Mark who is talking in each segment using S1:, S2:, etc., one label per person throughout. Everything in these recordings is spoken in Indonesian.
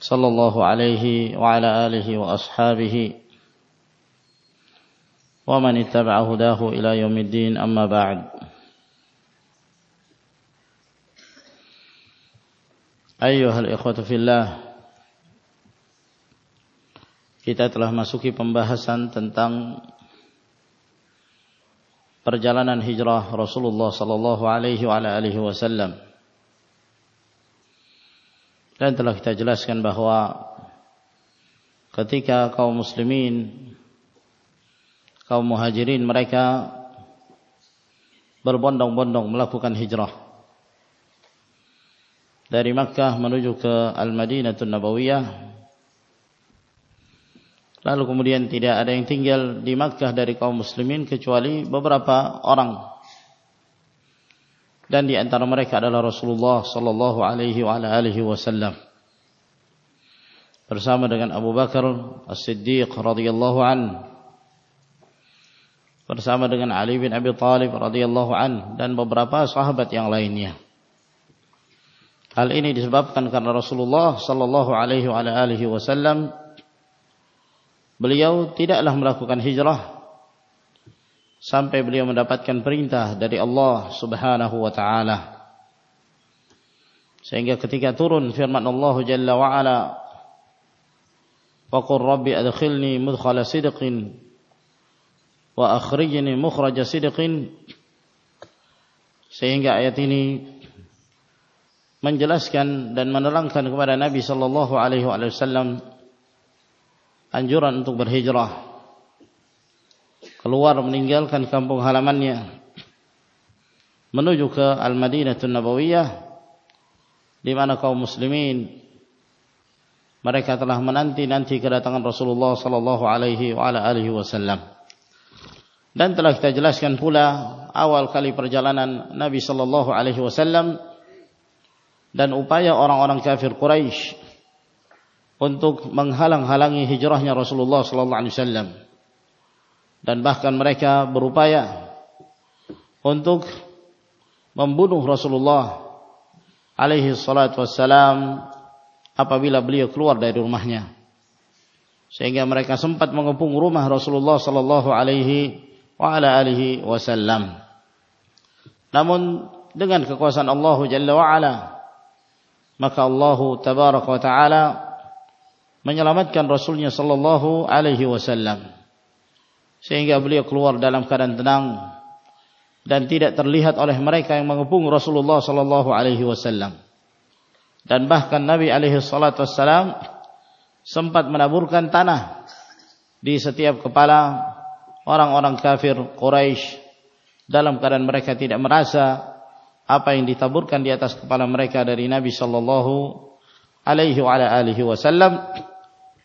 S1: صلى الله عليه وعلى آله وأصحابه ومن اتبع هداه إلى يوم الدين أما بعد أيها الإخوة في الله kita telah masuki pembahasan tentang perjalanan hijrah Rasulullah sallallahu alaihi wa alihi wasallam Dan telah kita jelaskan bahwa ketika kaum muslimin kaum muhajirin mereka berbondong-bondong melakukan hijrah dari Makkah menuju ke Al-Madinatul Nabawiyah. Lalu kemudian tidak ada yang tinggal di Makkah dari kaum muslimin kecuali beberapa orang dan di antara mereka adalah Rasulullah sallallahu alaihi wa alihi wasallam. Bersama dengan Abu Bakar As-Siddiq radhiyallahu an. Bersama dengan Ali bin Abi Thalib radhiyallahu an dan beberapa sahabat yang lainnya. Hal ini disebabkan karena Rasulullah sallallahu alaihi wa alihi wasallam beliau tidaklah melakukan hijrah sampai beliau mendapatkan perintah dari Allah Subhanahu wa taala. Sehingga ketika turun firman Allah Jalla wa ala Wa qur rabbi adkhilni mudkhala sidqin wa akhrijni mukhraja sidqin sehingga ayat ini menjelaskan dan menerangkan kepada Nabi sallallahu alaihi wasallam anjuran untuk berhijrah keluar meninggalkan kampung halamannya. Menuju ke Al-Madinatul Nabawiyah di mana kaum muslimin mereka telah menanti-nanti kedatangan Rasulullah sallallahu alaihi wasallam. Dan telah kita jelaskan pula awal kali perjalanan Nabi sallallahu alaihi wasallam dan upaya orang-orang kafir Quraisy untuk menghalang-halangi hijrahnya Rasulullah sallallahu alaihi wasallam dan bahkan mereka berupaya untuk membunuh Rasulullah alaihi salatu wassalam apabila beliau keluar dari rumahnya. Sehingga mereka sempat mengepung rumah Rasulullah sallallahu alaihi wa ala alihi wasallam. Namun dengan kekuasaan Allah jalla wa ala maka Allah tabaraka wa taala menyelamatkan rasulnya sallallahu alaihi wasallam sehingga beliau keluar dalam keadaan tenang dan tidak terlihat oleh mereka yang mengepung Rasulullah sallallahu alaihi wasallam. Dan bahkan Nabi alaihi salatu wasallam sempat menaburkan tanah di setiap kepala orang-orang kafir Quraisy dalam keadaan mereka tidak merasa apa yang ditaburkan di atas kepala mereka dari Nabi sallallahu alaihi wasallam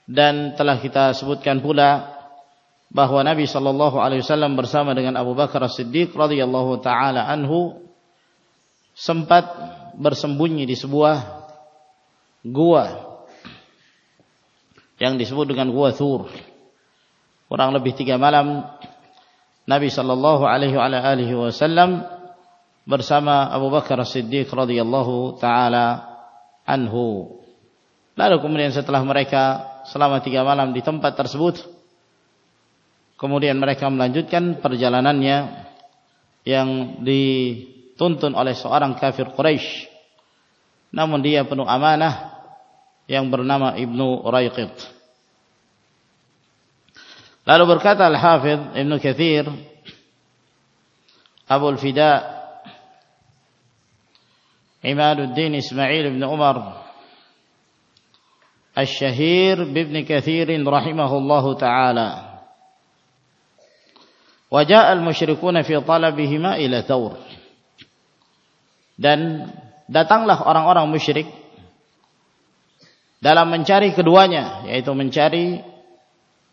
S1: dan telah kita sebutkan pula bahwa Nabi sallallahu alaihi wasallam bersama dengan Abu Bakar As-Siddiq radhiyallahu taala anhu sempat bersembunyi di sebuah gua yang disebut dengan gua Thur. Kurang lebih tiga malam Nabi sallallahu alaihi wasallam bersama Abu Bakar As-Siddiq radhiyallahu taala anhu. Lalu kemudian setelah mereka selama tiga malam di tempat tersebut Kemudian mereka melanjutkan perjalanannya yang dituntun oleh seorang kafir Quraisy. Namun dia penuh amanah yang bernama Ibnu Raiqit. Lalu berkata Al-Hafidh Ibnu Kathir Abu Al-Fida Imaduddin Ismail Ibn Umar Al-Shahir Ibn Kathirin rahimahullahu ta'ala Wajah al-musyrikuna fi talabihima ila Thawr. Dan datanglah orang-orang musyrik dalam mencari keduanya, yaitu mencari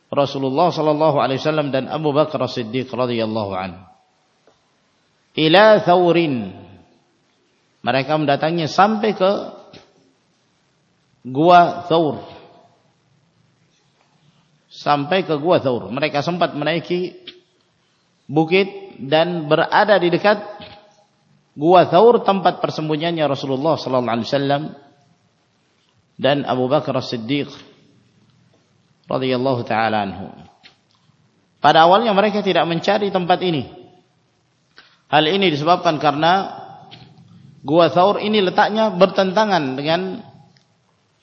S1: Rasulullah sallallahu alaihi wasallam dan Abu Bakar As-Siddiq radhiyallahu anhu. Ila Thaurin. Mereka mendatangi sampai ke gua Thaur. Sampai ke gua Thaur. Mereka sempat menaiki bukit dan berada di dekat gua Thaur tempat persembunyiannya Rasulullah sallallahu alaihi wasallam dan Abu Bakar As-Siddiq radhiyallahu taala anhu. Pada awalnya mereka tidak mencari tempat ini. Hal ini disebabkan karena Gua Thaur ini letaknya bertentangan dengan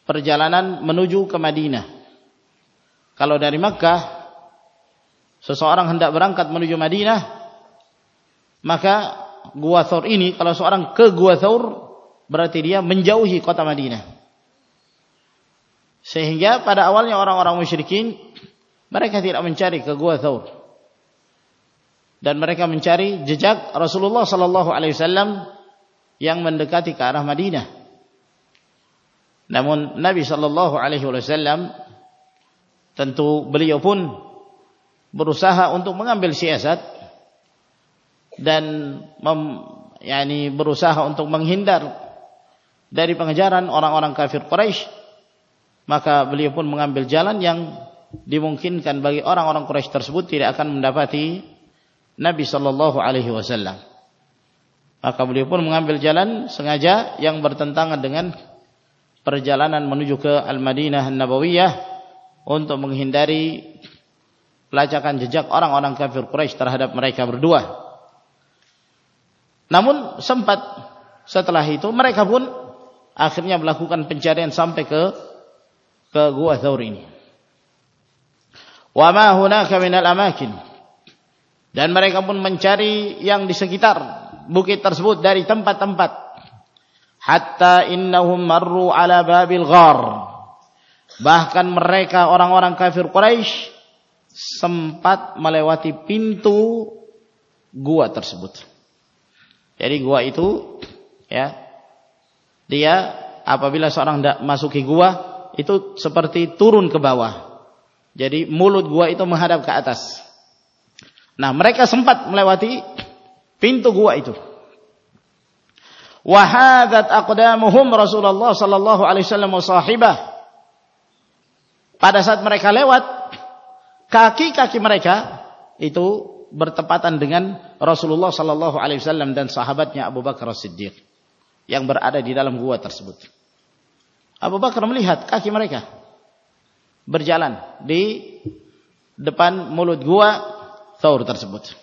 S1: perjalanan menuju ke Madinah. Kalau dari Makkah seseorang hendak berangkat menuju Madinah, maka Gua Thaur ini kalau seorang ke Gua Thaur berarti dia menjauhi kota Madinah. Sehingga pada awalnya orang-orang musyrikin mereka tidak mencari ke Gua Thawr. Dan mereka mencari jejak Rasulullah sallallahu alaihi wasallam yang mendekati ke arah Madinah. Namun Nabi sallallahu alaihi wasallam tentu beliau pun berusaha untuk mengambil siasat dan mem, yani berusaha untuk menghindar dari pengejaran orang-orang kafir Quraisy maka beliau pun mengambil jalan yang dimungkinkan bagi orang-orang Quraisy tersebut tidak akan mendapati Nabi sallallahu alaihi wasallam. Maka beliau pun mengambil jalan sengaja yang bertentangan dengan perjalanan menuju ke Al-Madinah An-Nabawiyah untuk menghindari pelacakan jejak orang-orang kafir Quraisy terhadap mereka berdua. Namun sempat setelah itu mereka pun akhirnya melakukan pencarian sampai ke ke gua Thawr ini. Wa ma hunaka minal amakin. Dan mereka pun mencari yang di sekitar bukit tersebut dari tempat-tempat. Hatta innahum marru ala babil ghar. Bahkan mereka orang-orang kafir Quraisy sempat melewati pintu gua tersebut. Jadi gua itu ya dia apabila seorang tidak masuki gua itu seperti turun ke bawah. Jadi mulut gua itu menghadap ke atas. Nah, mereka sempat melewati pintu gua itu. Wahadat aqdamuhum Rasulullah sallallahu alaihi wasallam. Pada saat mereka lewat, kaki-kaki mereka itu bertepatan dengan Rasulullah sallallahu alaihi wasallam dan sahabatnya Abu Bakar As-Siddiq yang berada di dalam gua tersebut. Abu Bakar melihat kaki mereka berjalan di depan mulut gua Thawr tersebut.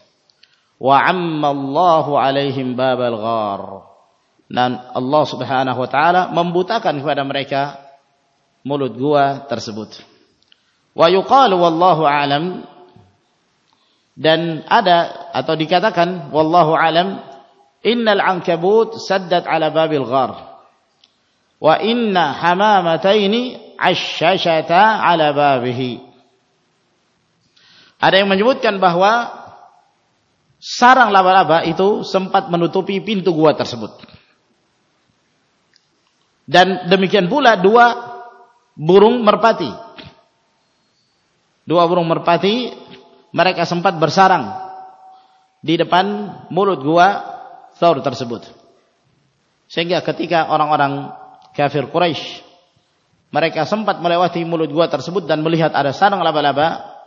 S1: Wa ammallahu alaihim babal ghar. Dan Allah Subhanahu wa taala membutakan kepada mereka mulut gua tersebut. Wa yuqalu wallahu alam. Dan ada atau dikatakan wallahu alam innal ankabut saddat ala babil ghar wa inna hamamataini ashashata ala babihi. Ada yang menyebutkan bahwa sarang laba-laba itu sempat menutupi pintu gua tersebut. Dan demikian pula dua burung merpati dua burung merpati mereka sempat bersarang di depan mulut gua Thor tersebut sehingga ketika orang-orang kafir Quraisy. Mereka sempat melewati mulut gua tersebut dan melihat ada sarang laba-laba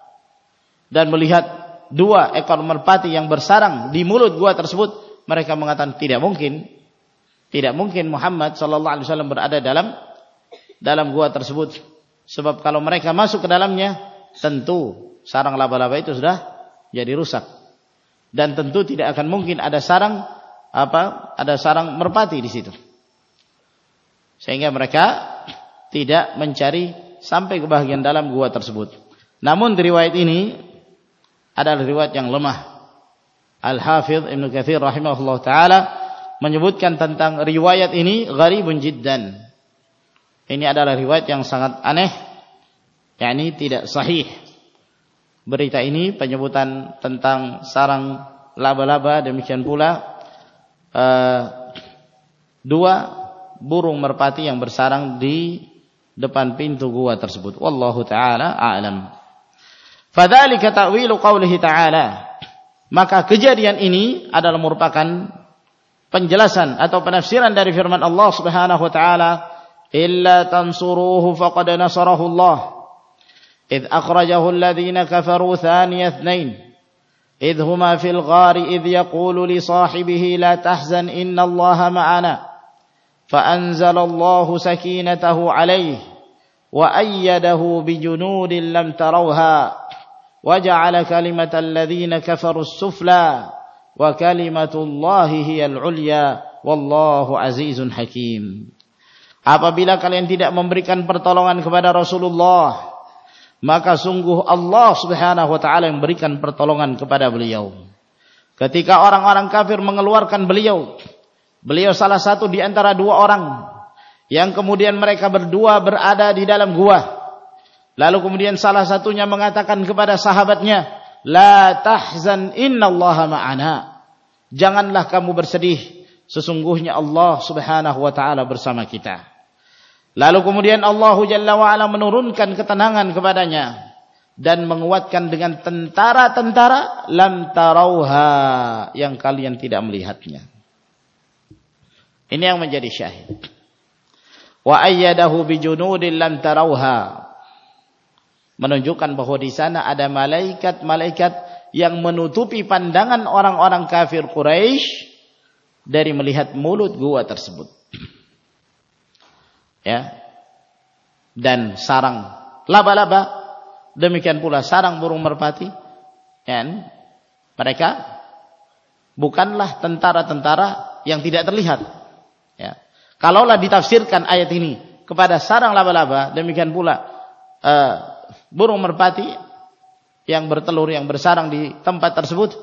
S1: dan melihat dua ekor merpati yang bersarang di mulut gua tersebut. Mereka mengatakan tidak mungkin, tidak mungkin Muhammad Sallallahu Alaihi Wasallam berada dalam dalam gua tersebut. Sebab kalau mereka masuk ke dalamnya, tentu sarang laba-laba itu sudah jadi rusak. Dan tentu tidak akan mungkin ada sarang apa? Ada sarang merpati di situ. Sehingga mereka tidak mencari sampai ke bagian dalam gua tersebut. Namun riwayat ini adalah riwayat yang lemah. Al-Hafidh Ibn Kathir rahimahullah ta'ala menyebutkan tentang riwayat ini gharibun jiddan. Ini adalah riwayat yang sangat aneh. Yakni tidak sahih. Berita ini penyebutan tentang sarang laba-laba demikian pula uh, dua burung merpati yang bersarang di depan pintu gua tersebut. Wallahu taala a'lam. Fadzalika ta'wilu qaulihi ta'ala. Maka kejadian ini adalah merupakan penjelasan atau penafsiran dari firman Allah Subhanahu wa taala, "Illa tansuruhu faqad nasarahu Allah." إذ أخرجه الذين كفروا ثاني اثنين. إذ هما في الغار إذ يقول لصاحبه لا تحزن إن الله معنا. فأنزل الله سكينته عليه وأيده بجنود لم تروها وجعل كلمة الذين كفروا السفلى وكلمة الله هي العليا. والله عزيز حكيم. Apabila kalian tidak memberikan pertolongan kepada Rasulullah, maka sungguh Allah Subhanahu wa taala yang memberikan pertolongan kepada beliau. Ketika orang-orang kafir mengeluarkan beliau Beliau salah satu di antara dua orang yang kemudian mereka berdua berada di dalam gua. Lalu kemudian salah satunya mengatakan kepada sahabatnya, "La tahzan innallaha ma'ana." Janganlah kamu bersedih, sesungguhnya Allah Subhanahu wa taala bersama kita. Lalu kemudian Allah Jalla wa ala menurunkan ketenangan kepadanya dan menguatkan dengan tentara-tentara lam tarauha yang kalian tidak melihatnya. Ini yang menjadi syahid. Wa ayyadahu bijunudin lam tarauha. Menunjukkan bahwa di sana ada malaikat-malaikat yang menutupi pandangan orang-orang kafir Quraisy dari melihat mulut gua tersebut. Ya. Dan sarang laba-laba demikian pula sarang burung merpati dan mereka bukanlah tentara-tentara yang tidak terlihat Ya. Kalaulah ditafsirkan ayat ini kepada sarang laba-laba, demikian pula uh, burung merpati yang bertelur yang bersarang di tempat tersebut,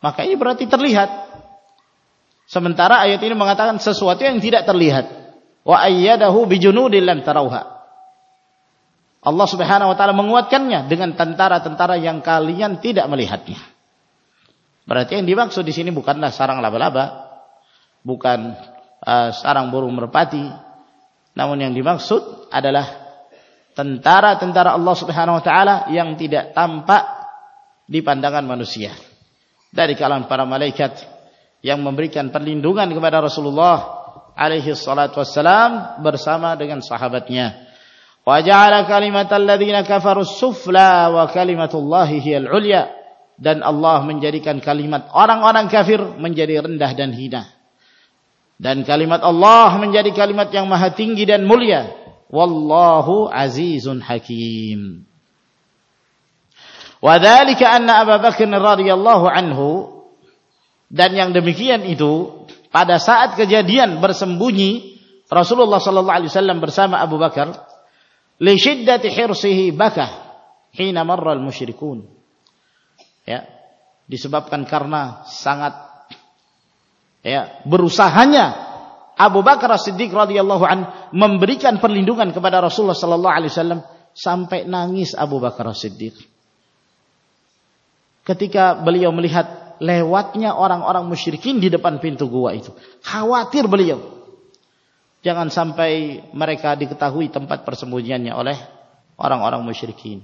S1: maka ini berarti terlihat. Sementara ayat ini mengatakan sesuatu yang tidak terlihat. Wa ayyadahu bijunudin lam tarauha. Allah Subhanahu wa taala menguatkannya dengan tentara-tentara yang kalian tidak melihatnya. Berarti yang dimaksud di sini bukanlah sarang laba-laba, bukan uh, sarang burung merpati. Namun yang dimaksud adalah tentara-tentara Allah Subhanahu wa taala yang tidak tampak di pandangan manusia. Dari kalangan para malaikat yang memberikan perlindungan kepada Rasulullah alaihi salatu wassalam bersama dengan sahabatnya. Wa ja'ala kalimatal ladzina kafaru sufla wa kalimatullahi hiyal ulya dan Allah menjadikan kalimat orang-orang kafir menjadi rendah dan hina. Dan kalimat Allah menjadi kalimat yang maha tinggi dan mulia. Wallahu azizun hakim. Wadhalika anna Abu Bakar radhiyallahu anhu dan yang demikian itu pada saat kejadian bersembunyi Rasulullah sallallahu alaihi wasallam bersama Abu Bakar li shiddati hirsihi bakah hina marra al-musyrikun ya disebabkan karena sangat ya berusahanya Abu Bakar As-Siddiq radhiyallahu an memberikan perlindungan kepada Rasulullah sallallahu alaihi wasallam sampai nangis Abu Bakar As-Siddiq. Ketika beliau melihat lewatnya orang-orang musyrikin di depan pintu gua itu, khawatir beliau. Jangan sampai mereka diketahui tempat persembunyiannya oleh orang-orang musyrikin.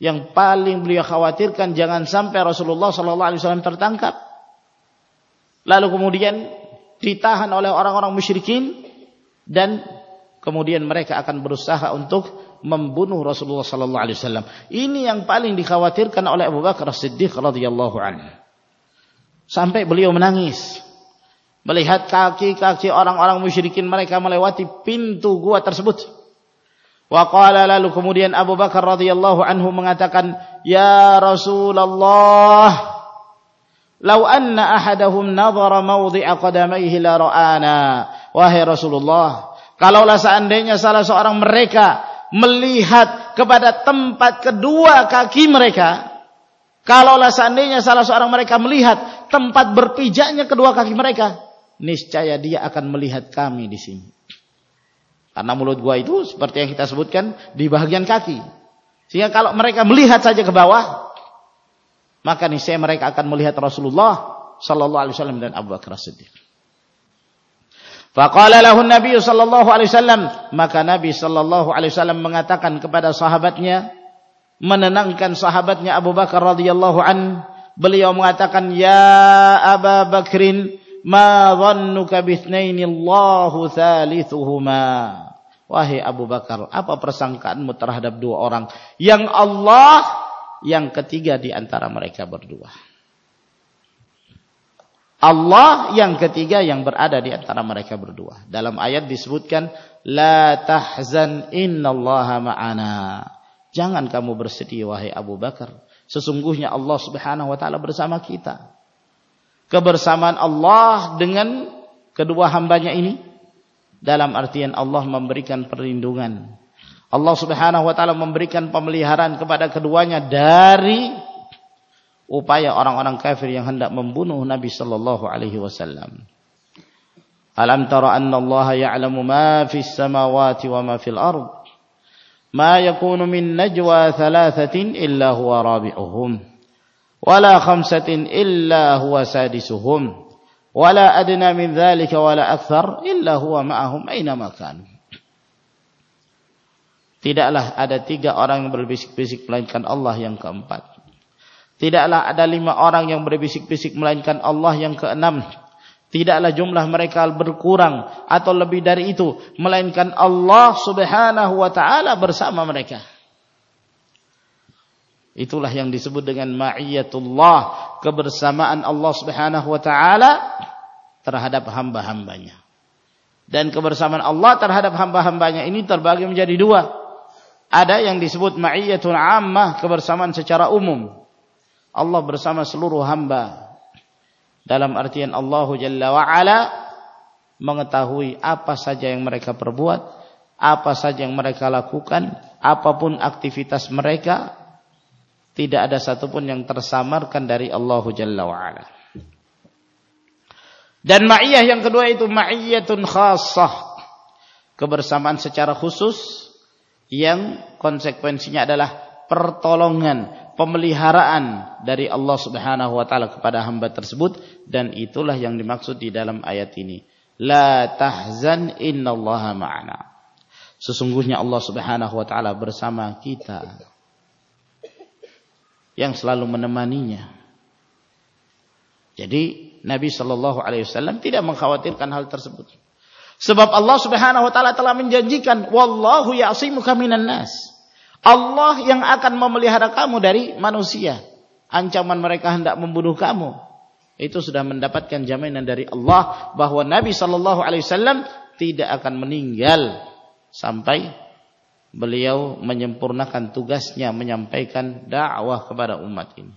S1: Yang paling beliau khawatirkan jangan sampai Rasulullah sallallahu alaihi wasallam tertangkap lalu kemudian ditahan oleh orang-orang musyrikin dan kemudian mereka akan berusaha untuk membunuh Rasulullah sallallahu alaihi wasallam. Ini yang paling dikhawatirkan oleh Abu Bakar As-Siddiq radhiyallahu anhu. Sampai beliau menangis melihat kaki-kaki orang-orang musyrikin mereka melewati pintu gua tersebut. Wa qala lalu kemudian Abu Bakar radhiyallahu anhu mengatakan, "Ya Rasulullah, Lau anna ahadahum nadhara mawdi'a qadamaihi la ra'ana. Wahai Rasulullah, kalaulah seandainya salah seorang mereka melihat kepada tempat kedua kaki mereka, kalaulah seandainya salah seorang mereka melihat tempat berpijaknya kedua kaki mereka, niscaya dia akan melihat kami di sini. Karena mulut gua itu seperti yang kita sebutkan di bagian kaki. Sehingga kalau mereka melihat saja ke bawah, maka niscaya mereka akan melihat Rasulullah sallallahu alaihi wasallam dan Abu Bakar Siddiq. Faqala lahu Nabi sallallahu alaihi wasallam, maka Nabi sallallahu alaihi wasallam mengatakan kepada sahabatnya, menenangkan sahabatnya Abu Bakar radhiyallahu an beliau mengatakan ya Abu Bakrin ma dhannuka bithnaini Allahu thalithuhuma wahai Abu Bakar apa persangkaanmu terhadap dua orang yang Allah yang ketiga di antara mereka berdua Allah yang ketiga yang berada di antara mereka berdua. Dalam ayat disebutkan la tahzan innallaha ma'ana. Jangan kamu bersedih wahai Abu Bakar. Sesungguhnya Allah Subhanahu wa taala bersama kita. Kebersamaan Allah dengan kedua hambanya ini dalam artian Allah memberikan perlindungan. Allah Subhanahu wa taala memberikan pemeliharaan kepada keduanya dari upaya orang-orang kafir yang hendak membunuh Nabi sallallahu alaihi wasallam. Alam tara anna Allah ya'lamu ma fis samawati wa ma fil ard? Yakunu min najwa thalathatin illa huwa rabi'uhum wala khamsatin illa huwa sadisuhum wala adna min dhalika wala akthar illa huwa ma'ahum aina ma kanu. Tidaklah ada tiga orang yang berbisik-bisik melainkan Allah yang keempat. Tidaklah ada lima orang yang berbisik-bisik melainkan Allah yang keenam. Tidaklah jumlah mereka berkurang atau lebih dari itu. Melainkan Allah subhanahu wa ta'ala bersama mereka. Itulah yang disebut dengan ma'iyatullah. Kebersamaan Allah subhanahu wa ta'ala terhadap hamba-hambanya. Dan kebersamaan Allah terhadap hamba-hambanya ini terbagi menjadi dua. Ada yang disebut ma'iyatul ammah, kebersamaan secara umum. Allah bersama seluruh hamba dalam artian Allah Jalla wa ala mengetahui apa saja yang mereka perbuat, apa saja yang mereka lakukan, apa pun aktivitas mereka, tidak ada satupun yang tersamarkan dari Allah Jalla wa ala. Dan ma'iyah yang kedua itu ma'iyyatun khassah. Kebersamaan secara khusus yang konsekuensinya adalah pertolongan, pemeliharaan dari Allah Subhanahu wa taala kepada hamba tersebut dan itulah yang dimaksud di dalam ayat ini. La tahzan innallaha ma'ana. Sesungguhnya Allah Subhanahu wa taala bersama kita. Yang selalu menemaninya. Jadi Nabi Shallallahu alaihi wasallam tidak mengkhawatirkan hal tersebut. Sebab Allah Subhanahu wa taala telah menjanjikan wallahu ya'simuka minan nas. Allah yang akan memelihara kamu dari manusia. Ancaman mereka hendak membunuh kamu. Itu sudah mendapatkan jaminan dari Allah bahwa Nabi Shallallahu Alaihi Wasallam tidak akan meninggal sampai beliau menyempurnakan tugasnya menyampaikan dakwah kepada umat ini.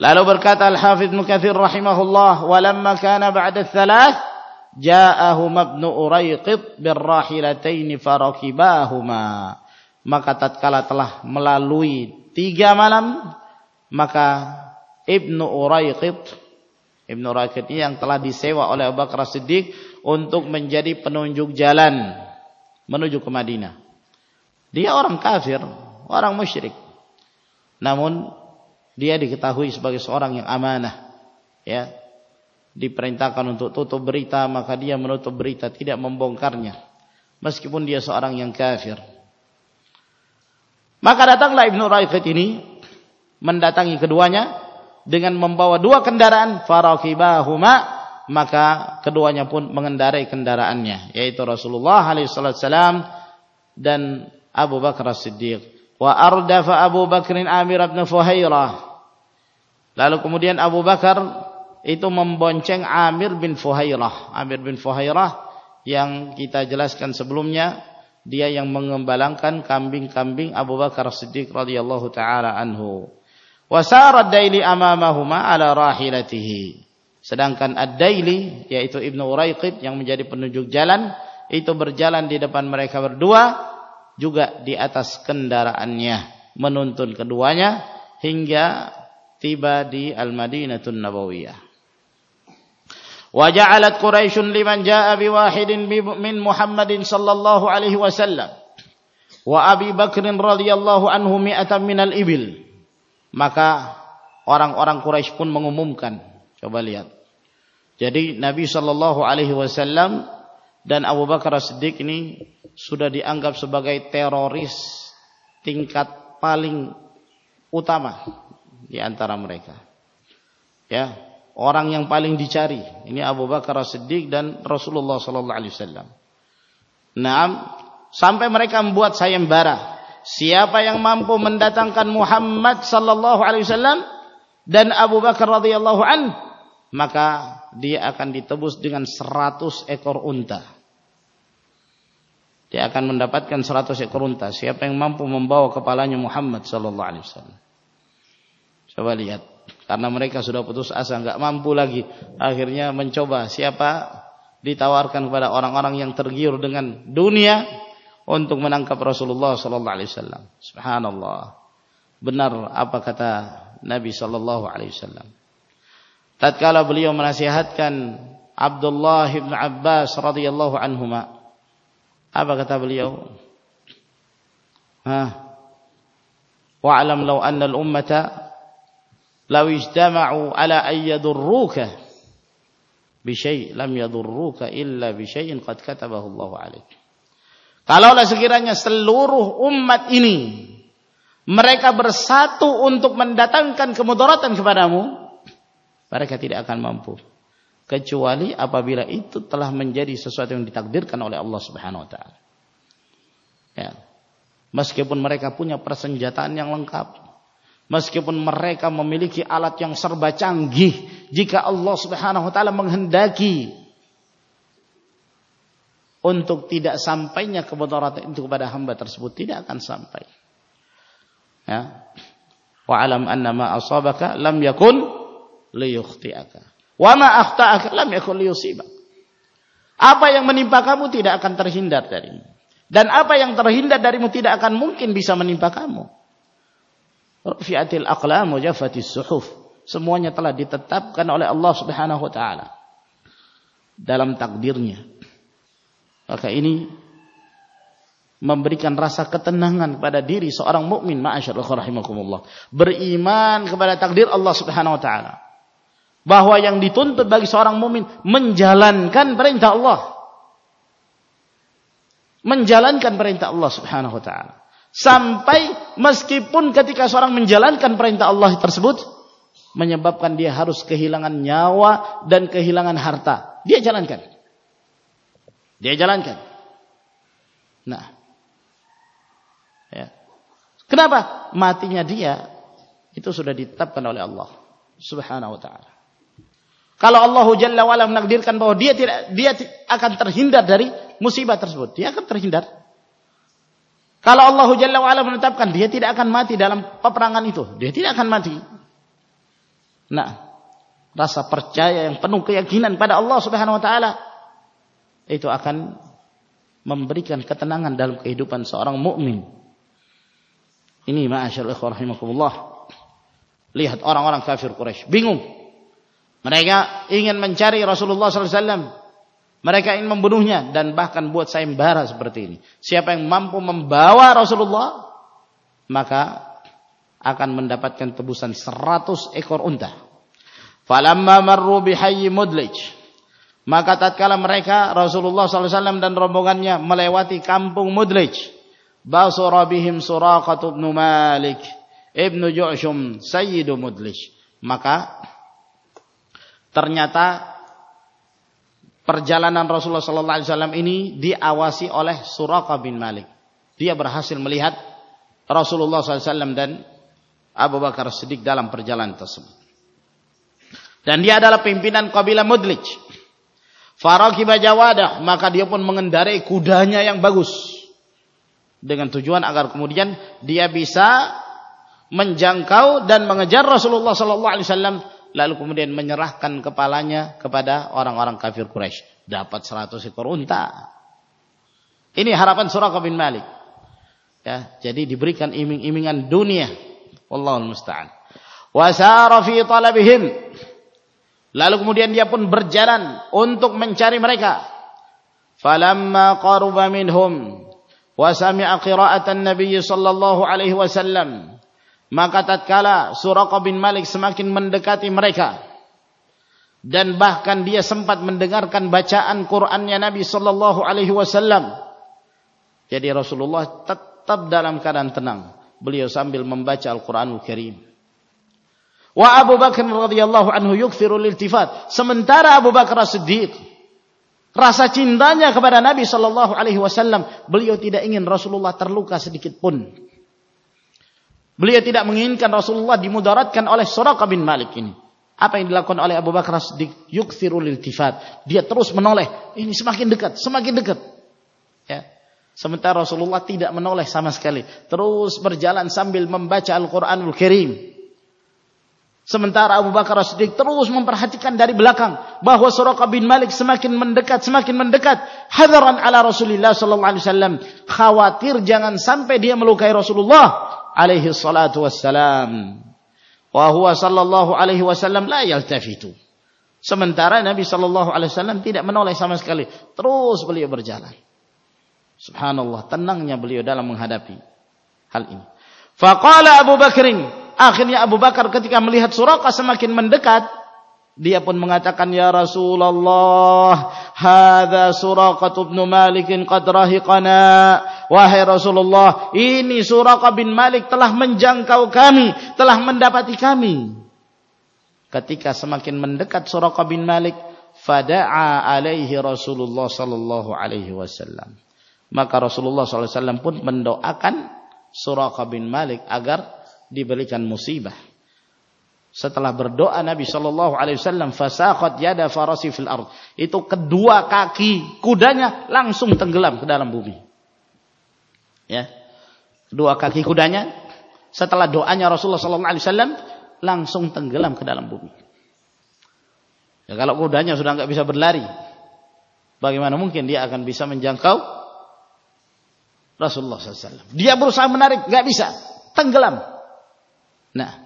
S1: Lalu berkata Al-Hafidh Mukathir rahimahullah, "Walamma kana ba'da thalath ja'ahu mabnu uraiqid birrahilataini farakibahuma maka tatkala telah melalui tiga malam maka Ibnu Uraiqid Ibnu Uraiqid ini yang telah disewa oleh Abu Bakar Siddiq untuk menjadi penunjuk jalan menuju ke Madinah. Dia orang kafir, orang musyrik. Namun dia diketahui sebagai seorang yang amanah. Ya, diperintahkan untuk tutup berita maka dia menutup berita tidak membongkarnya. Meskipun dia seorang yang kafir. Maka datanglah Ibnu Raifat ini mendatangi keduanya dengan membawa dua kendaraan farakibahuma maka keduanya pun mengendarai kendaraannya yaitu Rasulullah alaihi dan Abu Bakar As-Siddiq. Wa ardafa Abu Bakrin Amir bin Fuhairah. Lalu kemudian Abu Bakar itu membonceng Amir bin Fuhairah. Amir bin Fuhairah yang kita jelaskan sebelumnya dia yang mengembalangkan kambing-kambing Abu Bakar Siddiq radhiyallahu taala anhu. Wasara ad-daili amamahuma ala rahilatihi. Sedangkan ad-daili yaitu Ibnu Uraiqid yang menjadi penunjuk jalan itu berjalan di depan mereka berdua juga di atas kendaraannya menuntun keduanya hingga tiba di Al-Madinatun Nabawiyah. وجعلت قريش لمن جاء بواحد من محمد صلى الله عليه وسلم وأبي بكر رضي الله عنه مئة من الإبل maka orang-orang Quraisy pun mengumumkan coba lihat jadi Nabi Shallallahu Alaihi Wasallam dan Abu Bakar Siddiq ini sudah dianggap sebagai teroris tingkat paling utama di antara mereka. Ya, orang yang paling dicari. Ini Abu Bakar As-Siddiq dan Rasulullah sallallahu alaihi wasallam. Naam, sampai mereka membuat sayembara. Siapa yang mampu mendatangkan Muhammad sallallahu alaihi wasallam dan Abu Bakar radhiyallahu an, maka dia akan ditebus dengan 100 ekor unta. Dia akan mendapatkan 100 ekor unta. Siapa yang mampu membawa kepalanya Muhammad sallallahu alaihi wasallam. Coba lihat, karena mereka sudah putus asa, enggak mampu lagi. Akhirnya mencoba siapa ditawarkan kepada orang-orang yang tergiur dengan dunia untuk menangkap Rasulullah sallallahu alaihi wasallam. Subhanallah. Benar apa kata Nabi sallallahu alaihi wasallam. Tatkala beliau menasihatkan Abdullah bin Abbas radhiyallahu anhuma. Apa kata beliau? Ha. Wa'lam law anna al-ummata law ijtama'u ala an yadurruka bisyai' lam yadurruka illa bisyai'in qad katabahu Allah 'alaik. Kalaulah sekiranya seluruh umat ini mereka bersatu untuk mendatangkan kemudaratan kepadamu, mereka tidak akan mampu kecuali apabila itu telah menjadi sesuatu yang ditakdirkan oleh Allah Subhanahu wa taala. Ya. Meskipun mereka punya persenjataan yang lengkap, Meskipun mereka memiliki alat yang serba canggih, jika Allah Subhanahu wa taala menghendaki untuk tidak sampainya kebenaran itu kepada hamba tersebut tidak akan sampai. Ya. Wa alam anna ma asabaka lam yakun liyukhti'aka. Wa ma akhta'aka lam yakun liyusibak. Apa yang menimpa kamu tidak akan terhindar darimu. Dan apa yang terhindar darimu tidak akan mungkin bisa menimpa kamu. Rufi'atil aqlam wa jaffatis suhuf. Semuanya telah ditetapkan oleh Allah Subhanahu wa taala dalam takdirnya. Maka ini memberikan rasa ketenangan kepada diri seorang mukmin rahimakumullah. Beriman kepada takdir Allah Subhanahu wa taala. Bahwa yang dituntut bagi seorang mukmin menjalankan perintah Allah. Menjalankan perintah Allah Subhanahu wa taala. Sampai meskipun ketika seorang menjalankan perintah Allah tersebut menyebabkan dia harus kehilangan nyawa dan kehilangan harta, dia jalankan. Dia jalankan. Nah. Ya. Kenapa? Matinya dia itu sudah ditetapkan oleh Allah Subhanahu wa taala. Kalau Allah Jalla wa'ala menakdirkan bahwa dia tidak dia akan terhindar dari musibah tersebut, dia akan terhindar. Kalau Allah Jalla wa'ala menetapkan dia tidak akan mati dalam peperangan itu. Dia tidak akan mati. Nah, rasa percaya yang penuh keyakinan pada Allah Subhanahu wa taala itu akan memberikan ketenangan dalam kehidupan seorang mukmin. Ini ma'asyarul rahimakumullah. Lihat orang-orang kafir Quraisy bingung. Mereka ingin mencari Rasulullah sallallahu alaihi wasallam mereka ingin membunuhnya dan bahkan buat sayembara seperti ini. Siapa yang mampu membawa Rasulullah maka akan mendapatkan tebusan 100 ekor unta. Falamma marru bihayyi mudlij. Maka tatkala mereka Rasulullah SAW dan rombongannya melewati kampung Mudlij, basura bihim Suraqah bin Malik ibnu Ju'shum sayyidu Mudlij. Maka ternyata perjalanan Rasulullah sallallahu alaihi wasallam ini diawasi oleh Suraqah bin Malik. Dia berhasil melihat Rasulullah SAW dan Abu Bakar Siddiq dalam perjalanan tersebut. Dan dia adalah pimpinan kabilah Mudlij. Farakiba Jawadah, maka dia pun mengendarai kudanya yang bagus. Dengan tujuan agar kemudian dia bisa menjangkau dan mengejar Rasulullah sallallahu alaihi wasallam lalu kemudian menyerahkan kepalanya kepada orang-orang kafir Quraisy. Dapat 100 ekor unta. Ini harapan Suraqah bin Malik. Ya, jadi diberikan iming-imingan dunia. Wallahul musta'an. Wasara fi talabihim. Lalu kemudian dia pun berjalan untuk mencari mereka. Falamma qaruba minhum wa sami'a qira'atan Nabi sallallahu alaihi wasallam maka tatkala Suraqah bin Malik semakin mendekati mereka dan bahkan dia sempat mendengarkan bacaan Qur'annya Nabi sallallahu alaihi wasallam. Jadi Rasulullah tetap dalam keadaan tenang. beliau sambil membaca Al-Qur'anul Karim. Wa Abu Bakar radhiyallahu anhu yukthiru iltifat. Sementara Abu Bakar Siddiq rasa cintanya kepada Nabi sallallahu alaihi wasallam, beliau tidak ingin Rasulullah terluka sedikit pun. Beliau tidak menginginkan Rasulullah dimudaratkan oleh Suraqah bin Malik ini. Apa yang dilakukan oleh Abu Bakar Siddiq? Yukthirul iltifat. Dia terus menoleh. Ini semakin dekat, semakin dekat. Ya. Sementara Rasulullah tidak menoleh sama sekali. Terus berjalan sambil membaca Al-Quranul Karim. Sementara Abu Bakar Siddiq terus memperhatikan dari belakang bahwa Suraqah bin Malik semakin mendekat, semakin mendekat. Hadaran ala Rasulullah sallallahu alaihi wasallam. Khawatir jangan sampai dia melukai Rasulullah alaihi salatu wassalam. Wa huwa sallallahu alaihi wasallam la yaltafitu. Sementara Nabi sallallahu alaihi wasallam tidak menoleh sama sekali. Terus beliau berjalan. Subhanallah, tenangnya beliau dalam menghadapi hal ini. Faqala Abu Bakrin, Akhirnya Abu Bakar ketika melihat Suraqah semakin mendekat, dia pun mengatakan ya Rasulullah, hadza Suraqah bin Malik qad rahiqana. Wahai Rasulullah, ini Suraqah bin Malik telah menjangkau kami, telah mendapati kami. Ketika semakin mendekat Suraqah bin Malik, fada'a alaihi Rasulullah sallallahu alaihi wasallam. Maka Rasulullah sallallahu alaihi wasallam pun mendoakan Suraqah bin Malik agar diberikan musibah. Setelah berdoa Nabi Shallallahu Alaihi Wasallam fasakhat yada farasi fil ard itu kedua kaki kudanya langsung tenggelam ke dalam bumi. Ya, kedua kaki kudanya setelah doanya Rasulullah Shallallahu Alaihi Wasallam langsung tenggelam ke dalam bumi. Ya kalau kudanya sudah nggak bisa berlari, bagaimana mungkin dia akan bisa menjangkau Rasulullah SAW? Dia berusaha menarik, nggak bisa, tenggelam. Nah.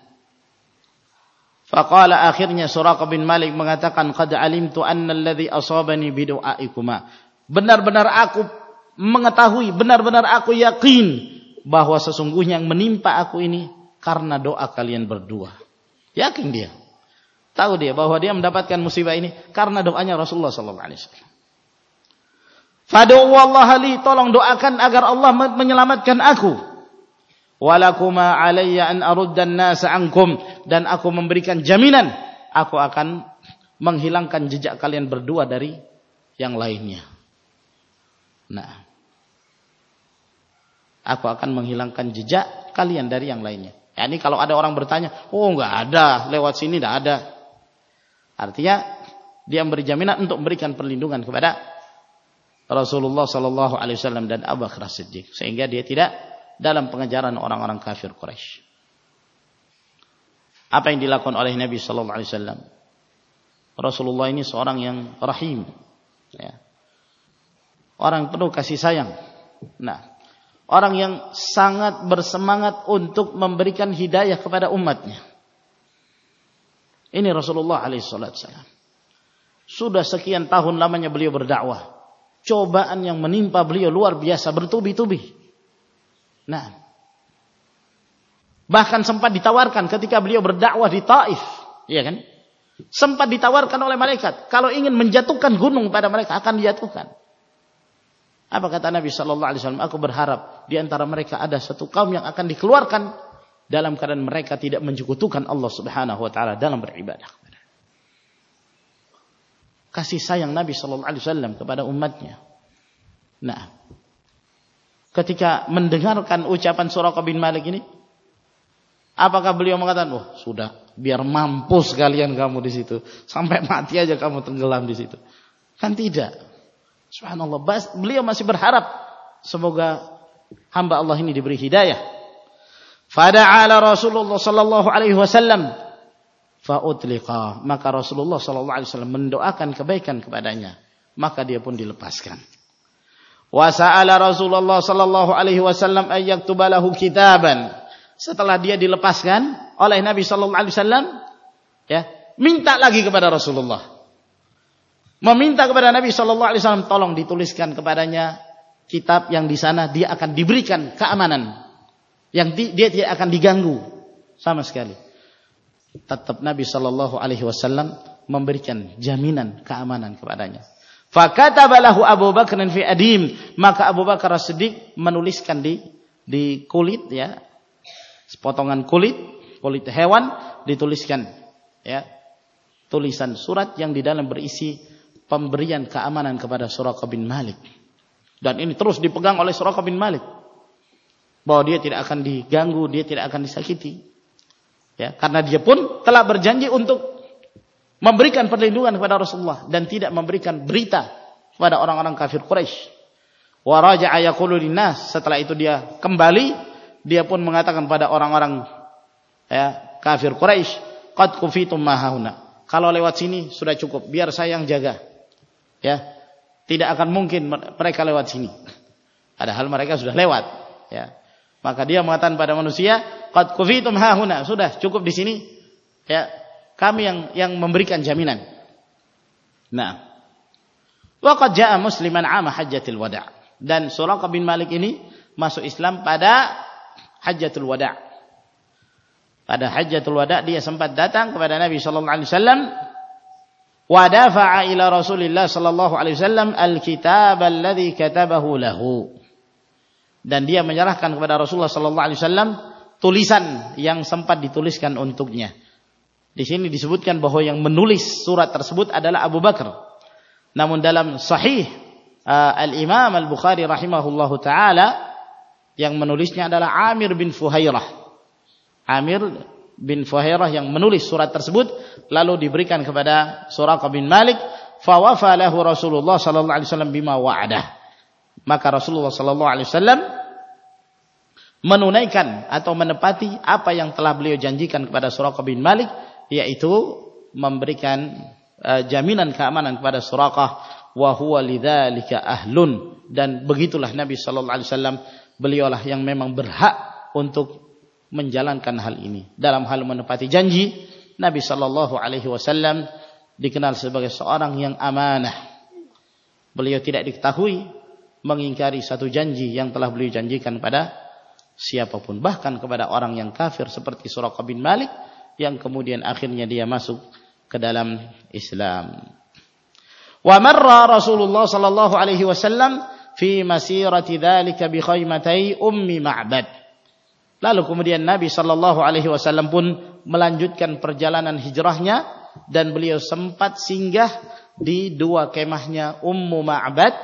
S1: Faqala akhirnya Suraqah bin Malik mengatakan qad alimtu anna alladhi asabani bi du'aikuma. Benar-benar aku mengetahui, benar-benar aku yakin bahwa sesungguhnya yang menimpa aku ini karena doa kalian berdua. Yakin dia. Tahu dia bahwa dia mendapatkan musibah ini karena doanya Rasulullah sallallahu alaihi wasallam. Fadu Allah li, tolong doakan agar Allah menyelamatkan aku walakuma alayya an aruddan nasa ankum dan aku memberikan jaminan aku akan menghilangkan jejak kalian berdua dari yang lainnya. Nah, aku akan menghilangkan jejak kalian dari yang lainnya. Ya, ini kalau ada orang bertanya, oh enggak ada, lewat sini enggak ada. Artinya dia memberi jaminan untuk memberikan perlindungan kepada Rasulullah Sallallahu Alaihi Wasallam dan Abu Bakar Siddiq, sehingga dia tidak dalam pengejaran orang-orang kafir Quraisy. Apa yang dilakukan oleh Nabi sallallahu alaihi wasallam? Rasulullah ini seorang yang rahim, ya. Orang penuh kasih sayang. Nah, orang yang sangat bersemangat untuk memberikan hidayah kepada umatnya. Ini Rasulullah alaihi wasallam. Sudah sekian tahun lamanya beliau berdakwah. Cobaan yang menimpa beliau luar biasa bertubi-tubi. Nah, bahkan sempat ditawarkan ketika beliau berdakwah di Taif, ya kan? Sempat ditawarkan oleh malaikat, kalau ingin menjatuhkan gunung pada mereka akan dijatuhkan. Apa kata Nabi Shallallahu Alaihi Wasallam? Aku berharap di antara mereka ada satu kaum yang akan dikeluarkan dalam keadaan mereka tidak mencukutukan Allah Subhanahu Wa Taala dalam beribadah. Kasih sayang Nabi Shallallahu Alaihi Wasallam kepada umatnya. Nah, ketika mendengarkan ucapan Suraqah bin Malik ini? Apakah beliau mengatakan, "Oh, sudah, biar mampus kalian kamu di situ. Sampai mati aja kamu tenggelam di situ." Kan tidak. Subhanallah, beliau masih berharap semoga hamba Allah ini diberi hidayah. Fada'ala Rasulullah sallallahu alaihi wasallam fa'utliqa. Maka Rasulullah sallallahu alaihi wasallam mendoakan kebaikan kepadanya, maka dia pun dilepaskan. Wa sa'ala Rasulullah sallallahu alaihi wasallam ay yaktuba lahu kitaban. Setelah dia dilepaskan oleh Nabi sallallahu alaihi wasallam, ya, minta lagi kepada Rasulullah. Meminta kepada Nabi sallallahu alaihi wasallam tolong dituliskan kepadanya kitab yang di sana dia akan diberikan keamanan yang di, dia tidak akan diganggu sama sekali. Tetap Nabi sallallahu alaihi wasallam memberikan jaminan keamanan kepadanya. Fakatabalahu Abu Bakar fi adim, maka Abu Bakar Siddiq menuliskan di di kulit ya Sepotongan kulit, kulit hewan dituliskan ya. Tulisan surat yang di dalam berisi pemberian keamanan kepada Suraqah bin Malik. Dan ini terus dipegang oleh Suraqah bin Malik. Bahwa dia tidak akan diganggu, dia tidak akan disakiti. Ya, karena dia pun telah berjanji untuk memberikan perlindungan kepada Rasulullah dan tidak memberikan berita kepada orang-orang kafir Quraisy. Wa raja'a yaqulu linnas, setelah itu dia kembali, dia pun mengatakan pada orang-orang ya, kafir Quraisy, qad kufitum ma Kalau lewat sini sudah cukup, biar saya yang jaga. Ya. Tidak akan mungkin mereka lewat sini. Padahal mereka sudah lewat, ya. Maka dia mengatakan pada manusia, qad kufitum hahuna, sudah cukup di sini. Ya. Kami yang yang memberikan jaminan. Nah, Waqad jaa musliman 'ama hajjatil wada'. Dan Suraqah bin Malik ini masuk Islam pada Hajjatul Wada'. Pada Hajjatul Wada' dia sempat datang kepada Nabi sallallahu alaihi wasallam wa dafa'a ila Rasulillah sallallahu alaihi wasallam al-kitab alladhi katabahu lahu. Dan dia menyerahkan kepada Rasulullah sallallahu alaihi wasallam tulisan yang sempat dituliskan untuknya. Di sini disebutkan bahwa yang menulis surat tersebut adalah Abu Bakar namun dalam sahih uh, Al-Imam Al-Bukhari rahimahullahu taala yang menulisnya adalah Amir bin Fuhairah. Amir bin Fuhairah yang menulis surat tersebut lalu diberikan kepada Suraqah bin Malik fawafa lahu Rasulullah sallallahu alaihi wasallam bima wa'adah. Maka Rasulullah sallallahu alaihi wasallam menunaikan atau menepati apa yang telah beliau janjikan kepada Suraqah bin Malik yaitu memberikan uh, jaminan keamanan kepada Suraqah wa huwa lidzalika ahlun. Dan begitulah Nabi sallallahu alaihi wasallam beliaulah yang memang berhak untuk menjalankan hal ini. Dalam hal menepati janji Nabi sallallahu alaihi wasallam dikenal sebagai seorang yang amanah. Beliau tidak diketahui mengingkari satu janji yang telah beliau janjikan pada siapapun bahkan kepada orang yang kafir seperti Suraqah bin Malik yang kemudian akhirnya dia masuk ke dalam Islam. Wa marra Rasulullah sallallahu alaihi wasallam fi masirati dzalika bi khaymatay ummi Ma'bad. Lalu kemudian Nabi sallallahu alaihi wasallam pun melanjutkan perjalanan hijrahnya dan beliau sempat singgah di dua kemahnya Ummu Ma'bad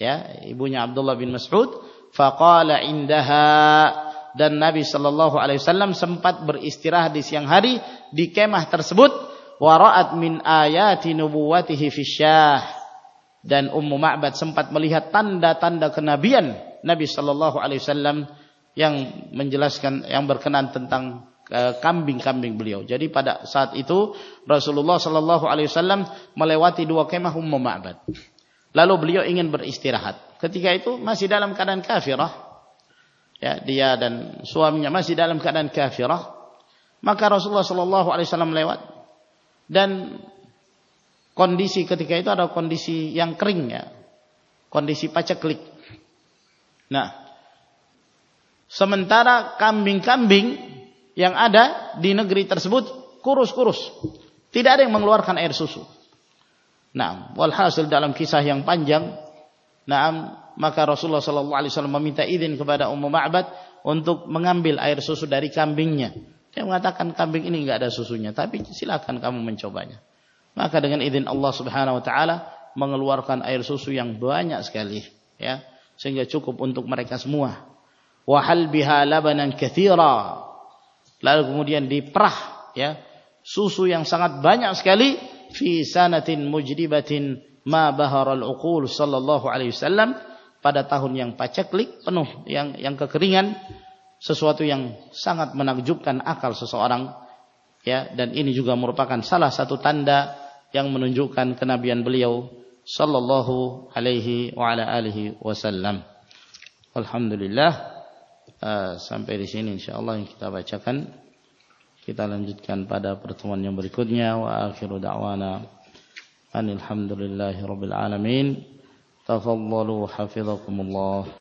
S1: ya ibunya Abdullah bin Mas'ud faqala indaha dan Nabi sallallahu alaihi wasallam sempat beristirahat di siang hari di kemah tersebut wara'at min ayati nubuwatihi fisyah dan Ummu Ma'bad sempat melihat tanda-tanda kenabian Nabi sallallahu alaihi wasallam yang menjelaskan yang berkenan tentang eh, kambing-kambing beliau. Jadi pada saat itu Rasulullah sallallahu alaihi wasallam melewati dua kemah Ummu Ma'bad. Lalu beliau ingin beristirahat. Ketika itu masih dalam keadaan kafirah. Ya, dia dan suaminya masih dalam keadaan kafirah. Maka Rasulullah sallallahu alaihi wasallam lewat dan kondisi ketika itu ada kondisi yang kering ya. Kondisi paceklik. Nah, sementara kambing-kambing yang ada di negeri tersebut kurus-kurus. Tidak ada yang mengeluarkan air susu. Nah, walhasil dalam kisah yang panjang, nah, maka Rasulullah sallallahu alaihi wasallam meminta izin kepada Ummu Ma'bad untuk mengambil air susu dari kambingnya. Dia mengatakan kambing ini enggak ada susunya, tapi silakan kamu mencobanya. Maka dengan izin Allah Subhanahu wa taala mengeluarkan air susu yang banyak sekali, ya, sehingga cukup untuk mereka semua. Wa hal biha labanan katsira. Lalu kemudian diperah, ya, susu yang sangat banyak sekali fi sanatin mujribatin ma baharal uqul sallallahu alaihi wasallam pada tahun yang paceklik penuh yang yang kekeringan sesuatu yang sangat menakjubkan akal seseorang ya. Dan ini juga merupakan salah satu tanda yang menunjukkan kenabian beliau sallallahu alaihi wa ala alihi wasallam. Alhamdulillah uh, sampai di sini insyaallah yang kita bacakan. Kita lanjutkan pada pertemuan yang berikutnya. Wa akhiru da'wana أن الحمد لله رب العالمين. تفضلوا حفظكم الله.